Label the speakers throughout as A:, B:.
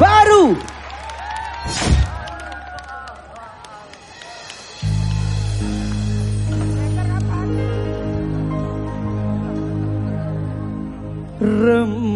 A: baru.
B: Rembulan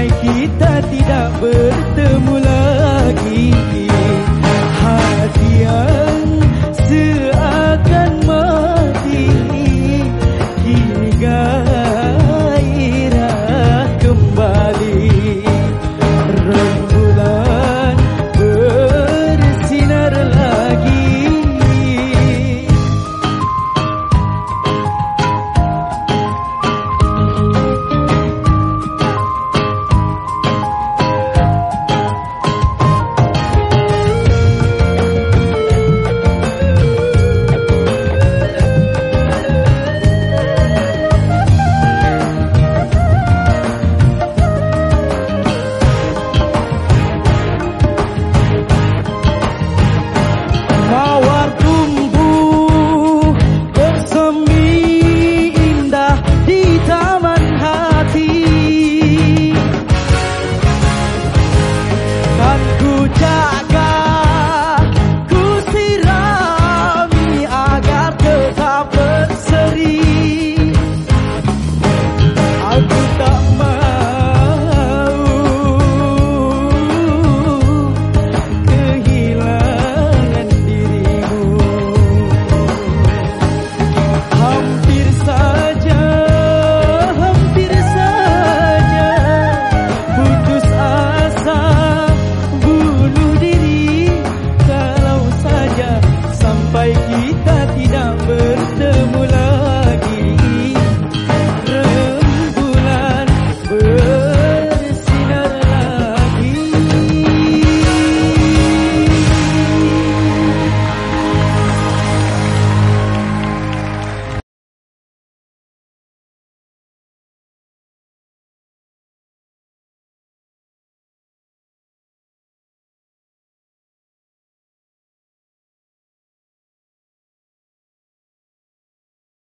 B: Sampai kita tidak bertemu lagi.